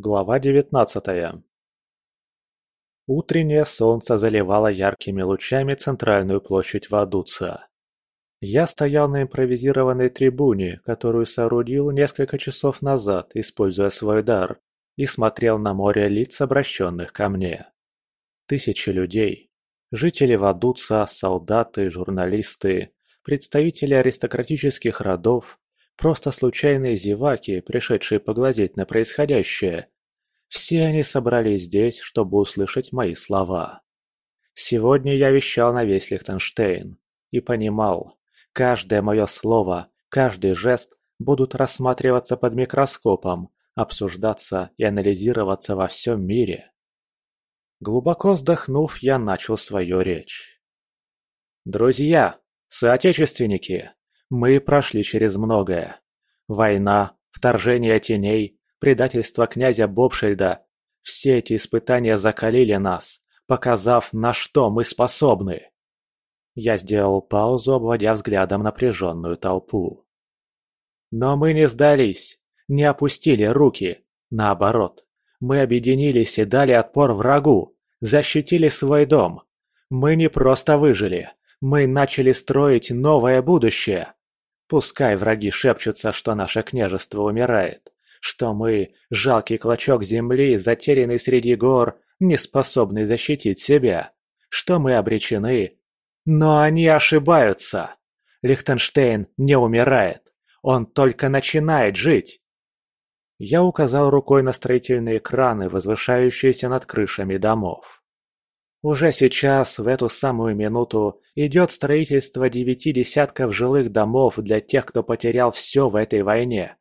Глава девятнадцатая Утреннее солнце заливало яркими лучами центральную площадь Вадуца. Я стоял на импровизированной трибуне, которую соорудил несколько часов назад, используя свой дар, и смотрел на море лиц, обращенных ко мне. Тысячи людей. Жители Вадуца, солдаты, журналисты, представители аристократических родов, просто случайные зеваки, пришедшие поглазеть на происходящее. Все они собрались здесь, чтобы услышать мои слова. Сегодня я вещал на весь Лихтенштейн и понимал, Каждое мое слово, каждый жест будут рассматриваться под микроскопом, обсуждаться и анализироваться во всем мире. Глубоко вздохнув, я начал свою речь. Друзья, соотечественники, мы прошли через многое. Война, вторжение теней, предательство князя Бобшельда – все эти испытания закалили нас, показав, на что мы способны. Я сделал паузу, обводя взглядом напряженную толпу. Но мы не сдались, не опустили руки. Наоборот, мы объединились и дали отпор врагу, защитили свой дом. Мы не просто выжили, мы начали строить новое будущее. Пускай враги шепчутся, что наше княжество умирает, что мы – жалкий клочок земли, затерянный среди гор, не способный защитить себя, что мы обречены, но они ошибаются. Лихтенштейн не умирает. Он только начинает жить. Я указал рукой на строительные краны, возвышающиеся над крышами домов. Уже сейчас, в эту самую минуту, идет строительство девяти десятков жилых домов для тех, кто потерял все в этой войне.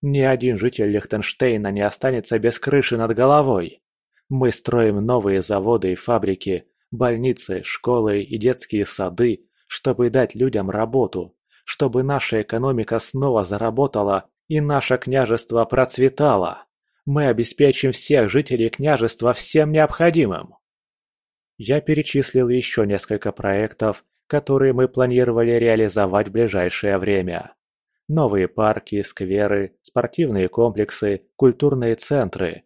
Ни один житель Лихтенштейна не останется без крыши над головой. Мы строим новые заводы и фабрики, больницы, школы и детские сады, чтобы дать людям работу, чтобы наша экономика снова заработала и наше княжество процветало. Мы обеспечим всех жителей княжества всем необходимым. Я перечислил еще несколько проектов, которые мы планировали реализовать в ближайшее время. Новые парки, скверы, спортивные комплексы, культурные центры.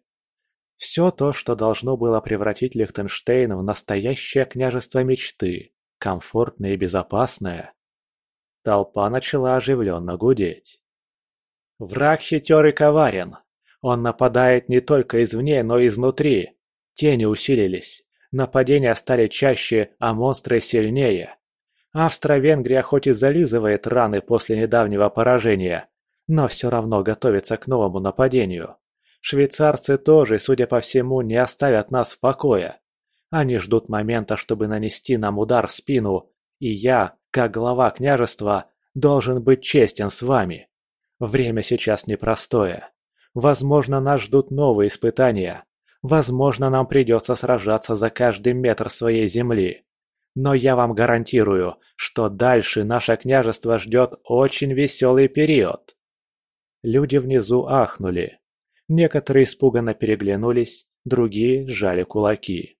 Все то, что должно было превратить Лихтенштейн в настоящее княжество мечты, комфортное и безопасное. Толпа начала оживленно гудеть. Враг хитер и коварен. Он нападает не только извне, но и изнутри. Тени усилились. Нападения стали чаще, а монстры сильнее. Австро-Венгрия хоть и зализывает раны после недавнего поражения, но все равно готовится к новому нападению. Швейцарцы тоже, судя по всему, не оставят нас в покое. Они ждут момента, чтобы нанести нам удар в спину, и я, как глава княжества, должен быть честен с вами. Время сейчас непростое. Возможно, нас ждут новые испытания. Возможно, нам придется сражаться за каждый метр своей земли. Но я вам гарантирую, что дальше наше княжество ждет очень веселый период. Люди внизу ахнули. Некоторые испуганно переглянулись, другие сжали кулаки.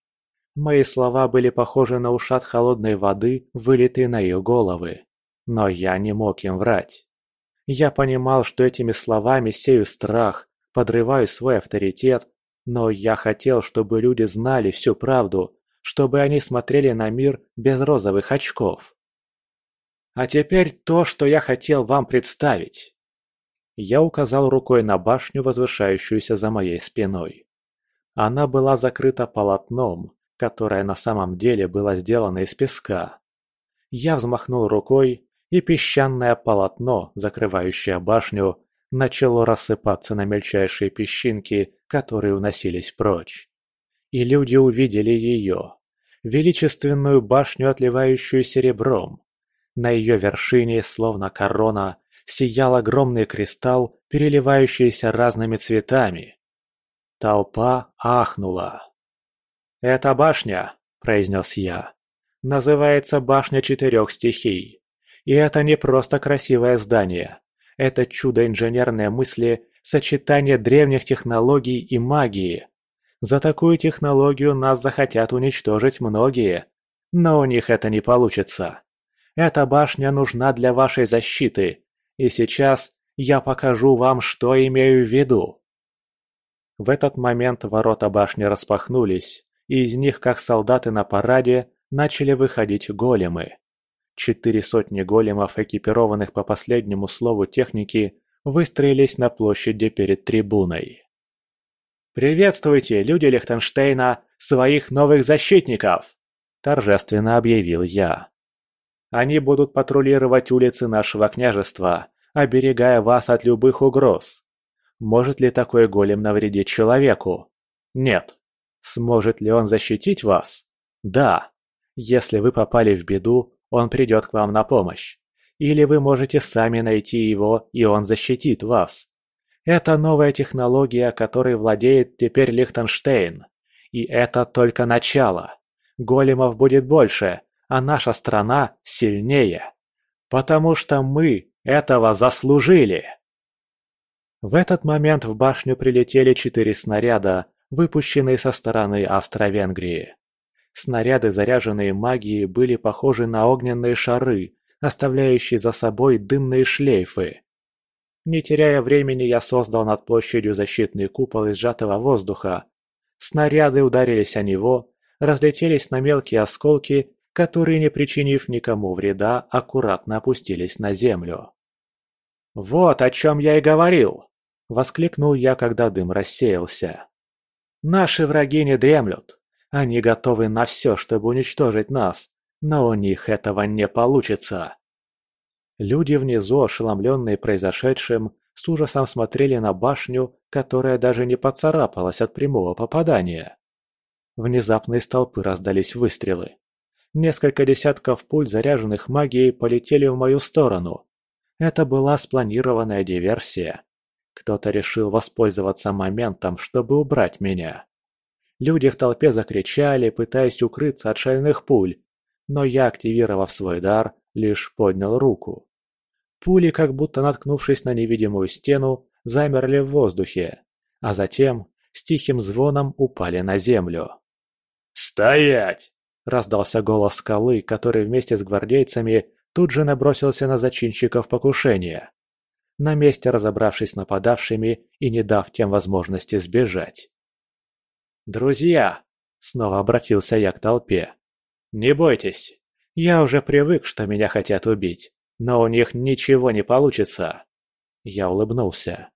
Мои слова были похожи на ушат холодной воды, вылитые на их головы. Но я не мог им врать. Я понимал, что этими словами сею страх, подрываю свой авторитет, но я хотел, чтобы люди знали всю правду, чтобы они смотрели на мир без розовых очков. А теперь то, что я хотел вам представить. Я указал рукой на башню, возвышающуюся за моей спиной. Она была закрыта полотном, которое на самом деле было сделано из песка. Я взмахнул рукой, и песчаное полотно, закрывающее башню, начало рассыпаться на мельчайшие песчинки, которые уносились прочь. И люди увидели ее. Величественную башню, отливающую серебром. На ее вершине, словно корона, сиял огромный кристалл, переливающийся разными цветами. Толпа ахнула. «Эта башня», — произнес я, — «называется Башня Четырех Стихий. И это не просто красивое здание. Это чудо инженерной мысли, сочетание древних технологий и магии. За такую технологию нас захотят уничтожить многие. Но у них это не получится. Эта башня нужна для вашей защиты, и сейчас я покажу вам, что имею в виду. В этот момент ворота башни распахнулись, и из них, как солдаты на параде, начали выходить големы. Четыре сотни големов, экипированных по последнему слову техники, выстроились на площади перед трибуной. «Приветствуйте, люди Лихтенштейна, своих новых защитников!» – торжественно объявил я. «Они будут патрулировать улицы нашего княжества, оберегая вас от любых угроз. Может ли такой голем навредить человеку? Нет. Сможет ли он защитить вас? Да. Если вы попали в беду, он придет к вам на помощь. Или вы можете сами найти его, и он защитит вас. Это новая технология, которой владеет теперь Лихтенштейн. И это только начало. Големов будет больше, а наша страна сильнее. Потому что мы этого заслужили. В этот момент в башню прилетели четыре снаряда, выпущенные со стороны Австро-Венгрии. Снаряды, заряженные магией, были похожи на огненные шары, оставляющие за собой дымные шлейфы. Не теряя времени, я создал над площадью защитный купол из сжатого воздуха. Снаряды ударились о него, разлетелись на мелкие осколки, которые, не причинив никому вреда, аккуратно опустились на землю. «Вот о чем я и говорил!» – воскликнул я, когда дым рассеялся. «Наши враги не дремлют. Они готовы на все, чтобы уничтожить нас, но у них этого не получится». Люди внизу, ошеломленные произошедшим, с ужасом смотрели на башню, которая даже не поцарапалась от прямого попадания. Внезапно из толпы раздались выстрелы. Несколько десятков пуль, заряженных магией, полетели в мою сторону. Это была спланированная диверсия. Кто-то решил воспользоваться моментом, чтобы убрать меня. Люди в толпе закричали, пытаясь укрыться от шальных пуль, но я, активировав свой дар, лишь поднял руку. Пули, как будто наткнувшись на невидимую стену, замерли в воздухе, а затем с тихим звоном упали на землю. «Стоять!» – раздался голос скалы, который вместе с гвардейцами тут же набросился на зачинщиков покушения, на месте разобравшись с нападавшими и не дав тем возможности сбежать. «Друзья!» – снова обратился я к толпе. «Не бойтесь, я уже привык, что меня хотят убить, но у них ничего не получится!» Я улыбнулся.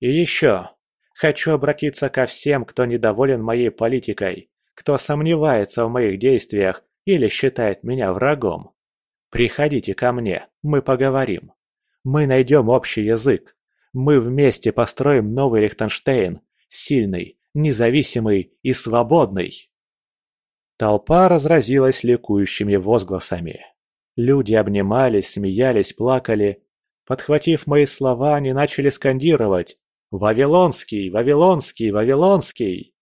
«И еще, хочу обратиться ко всем, кто недоволен моей политикой, кто сомневается в моих действиях или считает меня врагом. Приходите ко мне, мы поговорим. Мы найдем общий язык. Мы вместе построим новый Лихтенштейн, сильный, независимый и свободный. Толпа разразилась ликующими возгласами. Люди обнимались, смеялись, плакали. Подхватив мои слова, они начали скандировать «Вавилонский! Вавилонский! Вавилонский!»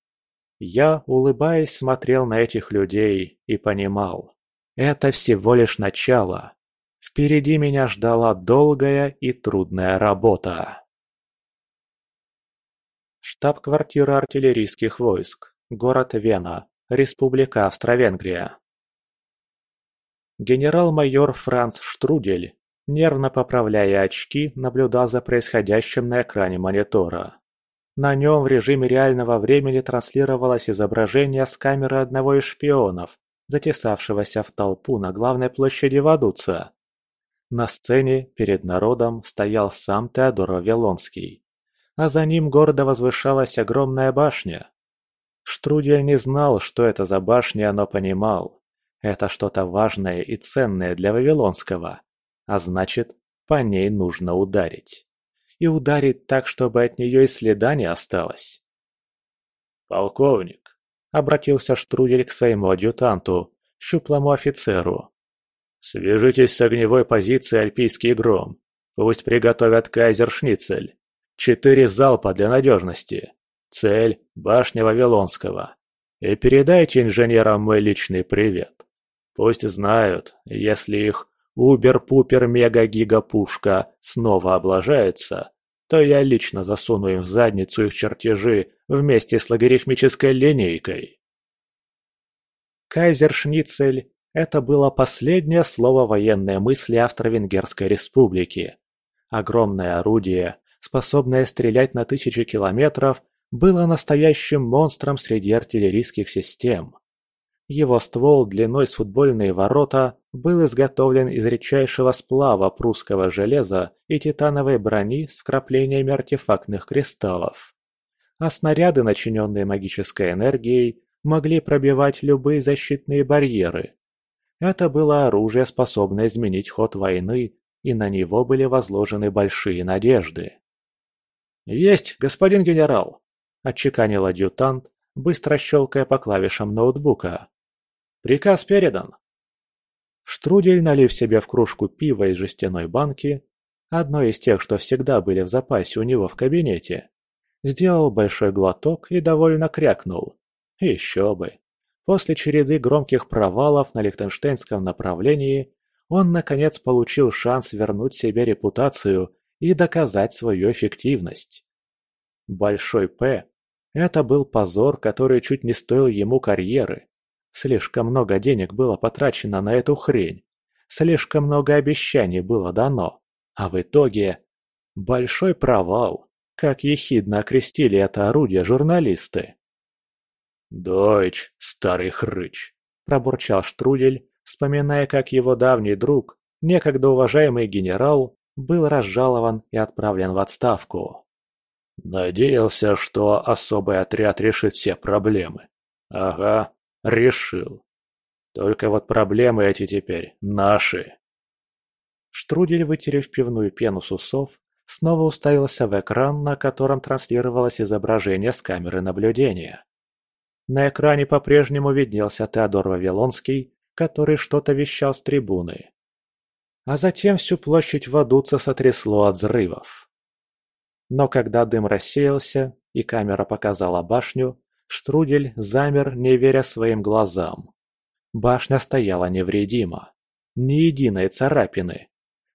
Я, улыбаясь, смотрел на этих людей и понимал. Это всего лишь начало. Впереди меня ждала долгая и трудная работа. Штаб-квартира артиллерийских войск. Город Вена. Республика Австро-Венгрия. Генерал-майор Франц Штрудель, нервно поправляя очки, наблюдал за происходящим на экране монитора. На нем в режиме реального времени транслировалось изображение с камеры одного из шпионов, затесавшегося в толпу на главной площади Вадуца. На сцене перед народом стоял сам Теодор Вавилонский, а за ним гордо возвышалась огромная башня. Штрудель не знал, что это за башня, но понимал. Это что-то важное и ценное для Вавилонского, а значит, по ней нужно ударить. И ударить так, чтобы от нее и следа не осталось. «Полковник, — обратился Штрудель к своему адъютанту, щуплому офицеру. «Свяжитесь с огневой позицией Альпийский гром. Пусть приготовят кайзер-шницель. Четыре залпа для надежности. Цель – башня Вавилонского. И передайте инженерам мой личный привет. Пусть знают, если их убер-пупер-мега-гига-пушка снова облажается, то я лично засуну им в задницу их чертежи вместе с логарифмической линейкой. Кайзер-шницель – это было последнее слово военной мысли Австро-Венгерской республики. Огромное орудие, способное стрелять на тысячи километров, было настоящим монстром среди артиллерийских систем. Его ствол длиной с футбольные ворота был изготовлен из редчайшего сплава прусского железа и титановой брони с вкраплениями артефактных кристаллов. А снаряды, начиненные магической энергией, могли пробивать любые защитные барьеры. Это было оружие, способное изменить ход войны, и на него были возложены большие надежды. «Есть, господин генерал!» – отчеканил адъютант, быстро щелкая по клавишам ноутбука. Приказ передан. Штрудель, налив себе в кружку пива из жестяной банки, одной из тех, что всегда были в запасе у него в кабинете, сделал большой глоток и довольно крякнул. Еще бы. После череды громких провалов на лихтенштейнском направлении он, наконец, получил шанс вернуть себе репутацию и доказать свою эффективность. Большой П – это был позор, который чуть не стоил ему карьеры. Слишком много денег было потрачено на эту хрень. Слишком много обещаний было дано. А в итоге... Большой провал. Как ехидно окрестили это орудие журналисты. «Дойч, старый хрыч!» – пробурчал Штрудель, вспоминая, как его давний друг, некогда уважаемый генерал, был разжалован и отправлен в отставку. «Надеялся, что особый отряд решит все проблемы. Ага, Решил. Только вот проблемы эти теперь наши. Штрудель, вытерев пивную пену с усов, снова уставился в экран, на котором транслировалось изображение с камеры наблюдения. На экране по-прежнему виднелся Теодор Вавилонский, который что-то вещал с трибуны. А затем всю площадь Вадуца сотрясло от взрывов. Но когда дым рассеялся и камера показала башню, Штрудель замер, не веря своим глазам. Башня стояла невредима. Ни единой царапины.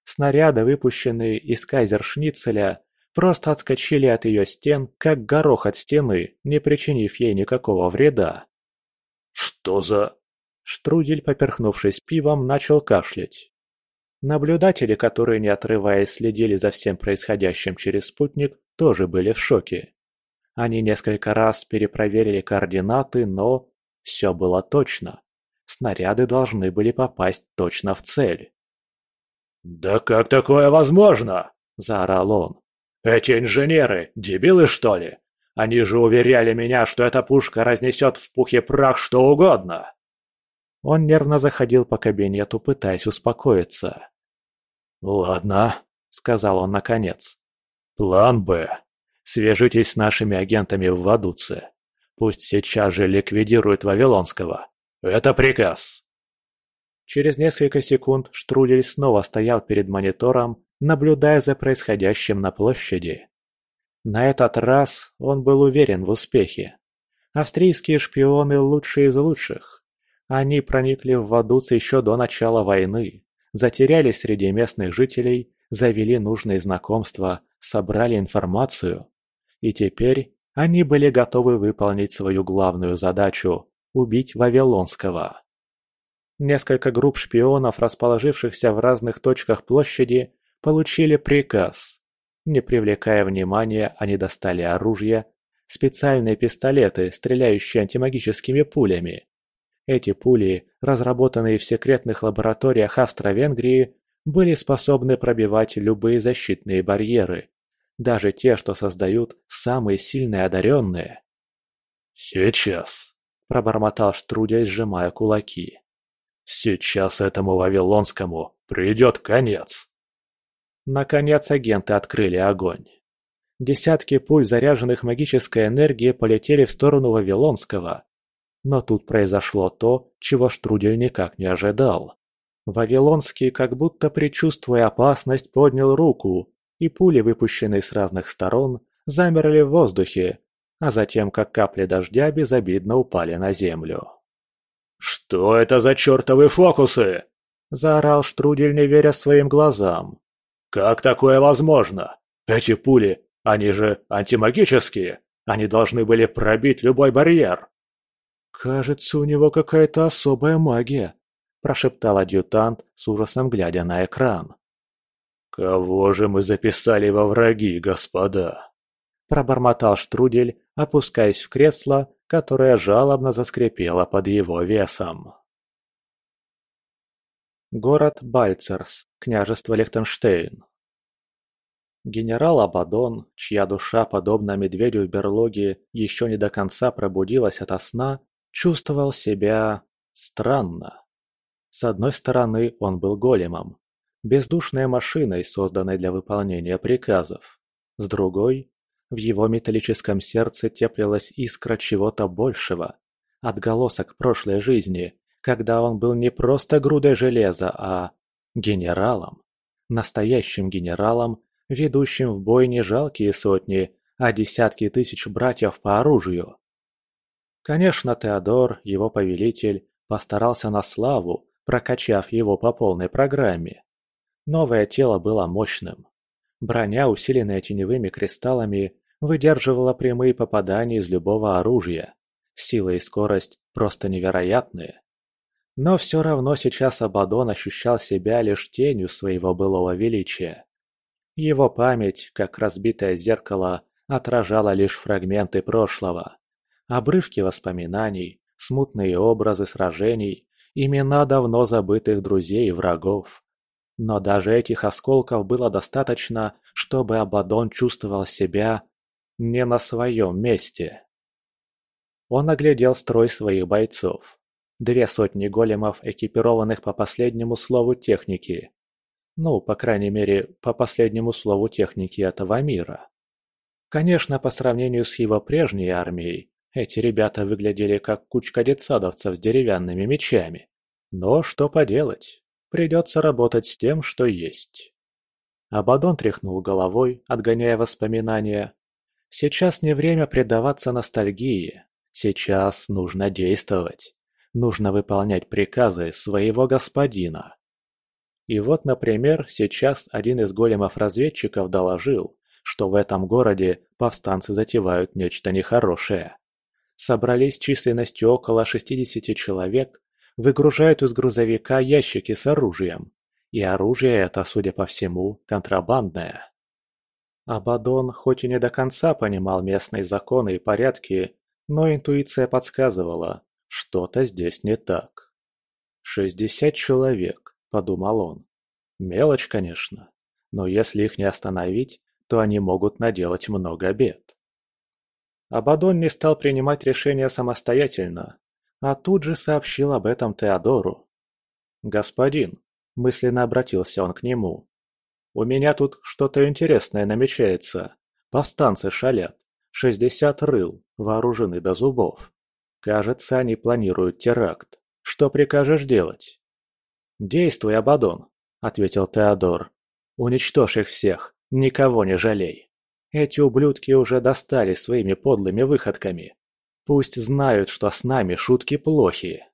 Снаряды, выпущенные из кайзершницеля, просто отскочили от ее стен, как горох от стены, не причинив ей никакого вреда. «Что за...» Штрудель, поперхнувшись пивом, начал кашлять. Наблюдатели, которые не отрываясь следили за всем происходящим через спутник, тоже были в шоке. Они несколько раз перепроверили координаты, но... Все было точно. Снаряды должны были попасть точно в цель. «Да как такое возможно?» – заорал он. «Эти инженеры, дебилы что ли? Они же уверяли меня, что эта пушка разнесет в пух и прах что угодно!» Он нервно заходил по кабинету, пытаясь успокоиться. «Ладно», — сказал он наконец. «План «Б». Свяжитесь с нашими агентами в Вадуце. Пусть сейчас же ликвидируют Вавилонского. Это приказ!» Через несколько секунд Штрудель снова стоял перед монитором, наблюдая за происходящим на площади. На этот раз он был уверен в успехе. Австрийские шпионы лучшие из лучших. Они проникли в Вадуц еще до начала войны, затерялись среди местных жителей, завели нужные знакомства, собрали информацию. И теперь они были готовы выполнить свою главную задачу – убить Вавилонского. Несколько групп шпионов, расположившихся в разных точках площади, получили приказ. Не привлекая внимания, они достали оружие, специальные пистолеты, стреляющие антимагическими пулями. Эти пули, разработанные в секретных лабораториях Австро-Венгрии, были способны пробивать любые защитные барьеры, даже те, что создают самые сильные одаренные. «Сейчас», — пробормотал Штрудя, сжимая кулаки. «Сейчас этому Вавилонскому придет конец». Наконец агенты открыли огонь. Десятки пуль, заряженных магической энергией, полетели в сторону Вавилонского. Но тут произошло то, чего Штрудель никак не ожидал. Вавилонский, как будто предчувствуя опасность, поднял руку и пули, выпущенные с разных сторон, замерли в воздухе, а затем, как капли дождя, безобидно упали на землю. «Что это за чертовы фокусы?» – заорал Штрудель, не веря своим глазам. «Как такое возможно? Эти пули, они же антимагические, они должны были пробить любой барьер». «Кажется, у него какая-то особая магия», – прошептал адъютант, с ужасом глядя на экран. «Кого же мы записали во враги, господа?» Пробормотал Штрудель, опускаясь в кресло, которое жалобно заскрипело под его весом. Город Бальцерс, княжество Лихтенштейн. Генерал Абадон, чья душа, подобно медведю в берлоге, еще не до конца пробудилась ото сна, чувствовал себя странно. С одной стороны, он был големом, бездушной машиной, созданной для выполнения приказов. С другой, в его металлическом сердце теплилась искра чего-то большего, отголосок прошлой жизни, когда он был не просто грудой железа, а генералом, настоящим генералом, ведущим в бой не жалкие сотни, а десятки тысяч братьев по оружию. Конечно, Теодор, его повелитель, постарался на славу, прокачав его по полной программе. Новое тело было мощным. Броня, усиленная теневыми кристаллами, выдерживала прямые попадания из любого оружия. Сила и скорость просто невероятные. Но все равно сейчас Абадон ощущал себя лишь тенью своего былого величия. Его память, как разбитое зеркало, отражала лишь фрагменты прошлого. Обрывки воспоминаний, смутные образы сражений, имена давно забытых друзей и врагов. Но даже этих осколков было достаточно, чтобы Абадон чувствовал себя не на своем месте. Он оглядел строй своих бойцов. Две сотни големов, экипированных по последнему слову техники, ну, по крайней мере, по последнему слову техники этого мира. Конечно, по сравнению с его прежней армией, эти ребята выглядели как кучка детсадовцев с деревянными мечами. Но что поделать, придется работать с тем, что есть. Абадон тряхнул головой, отгоняя воспоминания. Сейчас не время предаваться ностальгии. Сейчас нужно действовать. Нужно выполнять приказы своего господина. И вот, например, сейчас один из големов-разведчиков доложил, что в этом городе повстанцы затевают нечто нехорошее. Собрались численностью около 60 человек, выгружают из грузовика ящики с оружием. И оружие это, судя по всему, контрабандное. Абадон хоть и не до конца понимал местные законы и порядки, но интуиция подсказывала, что-то здесь не так. 60 человек, – подумал он. Мелочь, конечно, но если их не остановить, то они могут наделать много бед. Абадон не стал принимать решения самостоятельно, а тут же сообщил об этом Теодору. «Господин», – мысленно обратился он к нему, – «у меня тут что-то интересное намечается. Повстанцы шалят. Шестьдесят рыл, вооружены до зубов. Кажется, они планируют теракт. Что прикажешь делать?» «Действуй, Абадон», — ответил Теодор. «Уничтожь их всех, никого не жалей. Эти ублюдки уже достали своими подлыми выходками. Пусть знают, что с нами шутки плохие».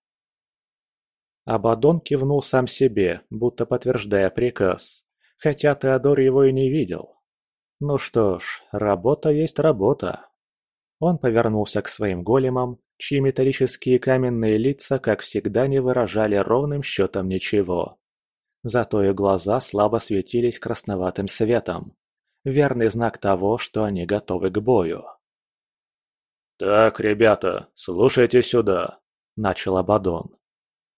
Абадон кивнул сам себе, будто подтверждая приказ, хотя Теодор его и не видел. Ну что ж, работа есть работа. Он повернулся к своим големам, чьи металлические каменные лица, как всегда, не выражали ровным счетом ничего. Зато их глаза слабо светились красноватым светом. Верный знак того, что они готовы к бою. «Так, ребята, слушайте сюда», — начал Абадон.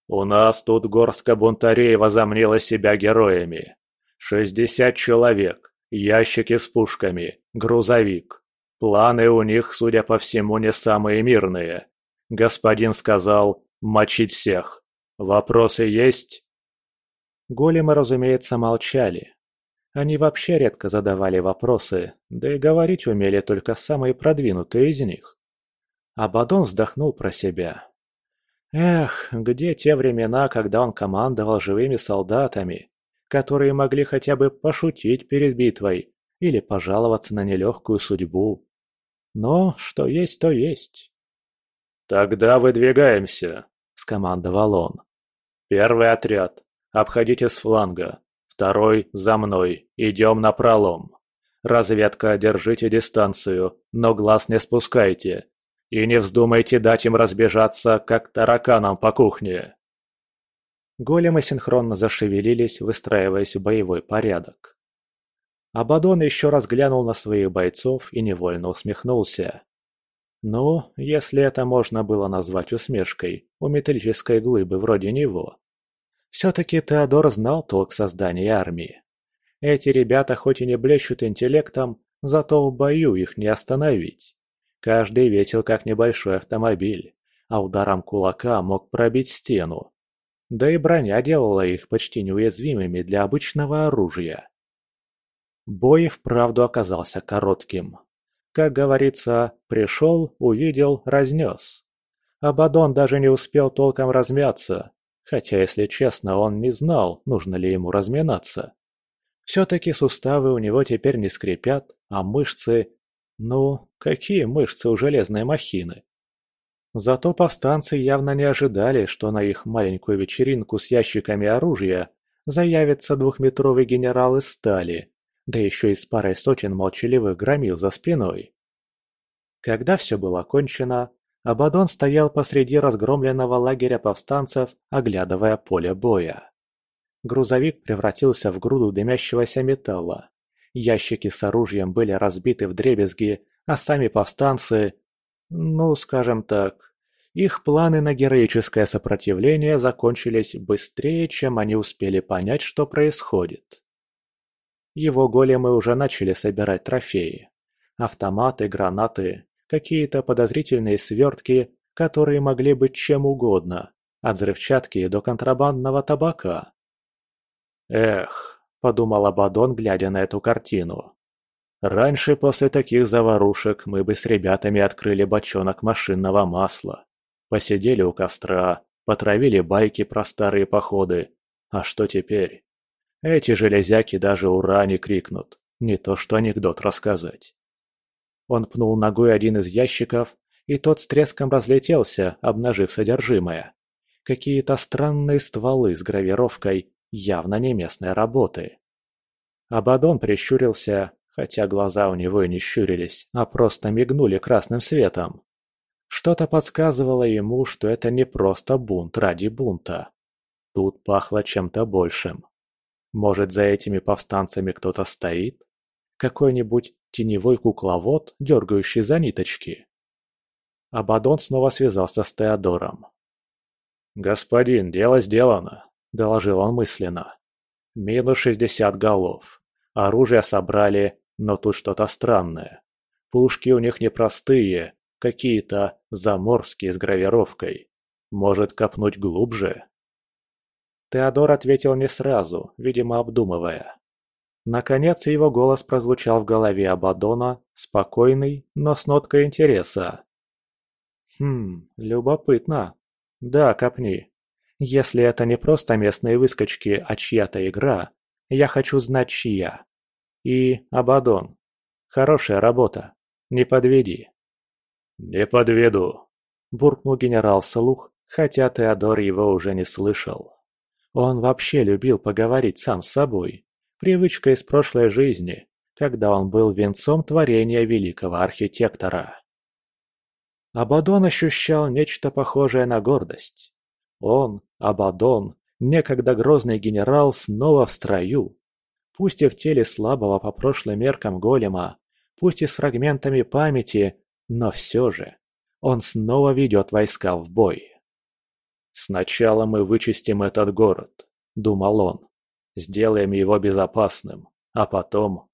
«У нас тут горстка бунтарей возомнила себя героями. Шестьдесят человек, ящики с пушками, грузовик. Планы у них, судя по всему, не самые мирные. Господин сказал «мочить всех». Вопросы есть?» Големы, разумеется, молчали. Они вообще редко задавали вопросы, да и говорить умели только самые продвинутые из них. Абадон вздохнул про себя. Эх, где те времена, когда он командовал живыми солдатами, которые могли хотя бы пошутить перед битвой или пожаловаться на нелегкую судьбу. Но что есть, то есть. «Тогда выдвигаемся», — скомандовал он. «Первый отряд. Обходите с фланга. Второй — за мной. Идем на пролом. Разведка, держите дистанцию, но глаз не спускайте. И не вздумайте дать им разбежаться, как тараканам по кухне». Големы синхронно зашевелились, выстраиваясь в боевой порядок. Абадон еще раз глянул на своих бойцов и невольно усмехнулся. Ну, если это можно было назвать усмешкой у металлической глыбы вроде него. Все-таки Теодор знал толк создания армии. Эти ребята хоть и не блещут интеллектом, зато в бою их не остановить. Каждый весил как небольшой автомобиль, а ударом кулака мог пробить стену. Да и броня делала их почти неуязвимыми для обычного оружия. Бой вправду оказался коротким. Как говорится, пришел, увидел, разнес. Абадон даже не успел толком размяться, хотя, если честно, он не знал, нужно ли ему разминаться. Все-таки суставы у него теперь не скрипят, а мышцы... Ну, какие мышцы у железной махины? Зато повстанцы явно не ожидали, что на их маленькую вечеринку с ящиками оружия заявится двухметровый генерал из стали, да еще и с парой сотен молчаливых громил за спиной. Когда все было кончено, Абадон стоял посреди разгромленного лагеря повстанцев, оглядывая поле боя. Грузовик превратился в груду дымящегося металла. Ящики с оружием были разбиты вдребезги, а сами повстанцы... Ну, скажем так, их планы на героическое сопротивление закончились быстрее, чем они успели понять, что происходит. Его големы уже начали собирать трофеи. Автоматы, гранаты, какие-то подозрительные свертки, которые могли быть чем угодно, от взрывчатки до контрабандного табака. «Эх», — подумал Абадон, глядя на эту картину. «Раньше после таких заварушек мы бы с ребятами открыли бочонок машинного масла, посидели у костра, потравили байки про старые походы. А что теперь? Эти железяки даже «Ура!» не крикнут, не то что анекдот рассказать. Он пнул ногой один из ящиков, и тот с треском разлетелся, обнажив содержимое. Какие-то странные стволы с гравировкой, явно не местной работы. Абадон прищурился, хотя глаза у него и не щурились, а просто мигнули красным светом. Что-то подсказывало ему, что это не просто бунт ради бунта. Тут пахло чем-то большим. Может, за этими повстанцами кто-то стоит? Какой-нибудь теневой кукловод, дергающий за ниточки? Абадон снова связался с Теодором. «Господин, дело сделано», — доложил он мысленно. «Минус шестьдесят голов. Оружие собрали, но тут что-то странное. Пушки у них непростые, какие-то заморские с гравировкой. Может копнуть глубже?» Теодор ответил не сразу, видимо обдумывая. Наконец его голос прозвучал в голове Абадона, спокойный, но с ноткой интереса. «Хм, любопытно. Да, копни. Если это не просто местные выскочки, а чья-то игра, я хочу знать чья. И, Абадон, хорошая работа. Не подведи». «Не подведу», – буркнул генерал слух, хотя Теодор его уже не слышал. Он вообще любил поговорить сам с собой. Привычка из прошлой жизни, когда он был венцом творения великого архитектора. Абадон ощущал нечто похожее на гордость. Он, Абадон, некогда грозный генерал, снова в строю. Пусть и в теле слабого по прошлым меркам голема, пусть и с фрагментами памяти, но все же он снова ведет войска в бой. «Сначала мы вычистим этот город», — думал он. «Сделаем его безопасным, а потом...»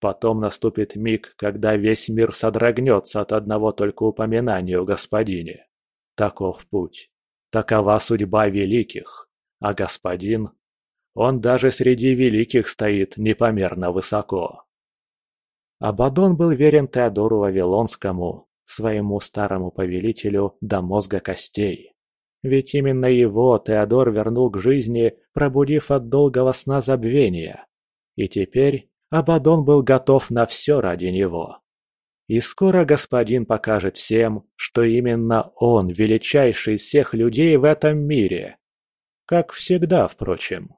Потом наступит миг, когда весь мир содрогнется от одного только упоминания о господине. Таков путь. Такова судьба великих. А господин... Он даже среди великих стоит непомерно высоко. Абадон был верен Теодору Вавилонскому, своему старому повелителю до мозга костей. Ведь именно его Теодор вернул к жизни, пробудив от долгого сна забвения. И теперь Абадон был готов на все ради него. И скоро господин покажет всем, что именно он величайший из всех людей в этом мире. Как всегда, впрочем.